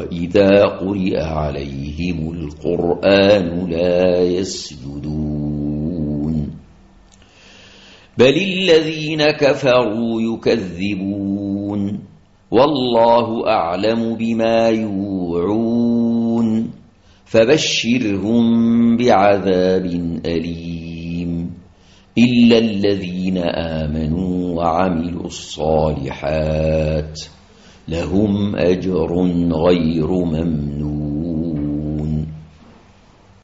وإذا قرئ عليهم القرآن لا يسجدون بل الذين كفروا يكذبون والله أعلم بما يوعون فبشرهم بعذاب أليم إلا الذين آمنوا وعملوا الصالحات لهم أجر غير ممنون.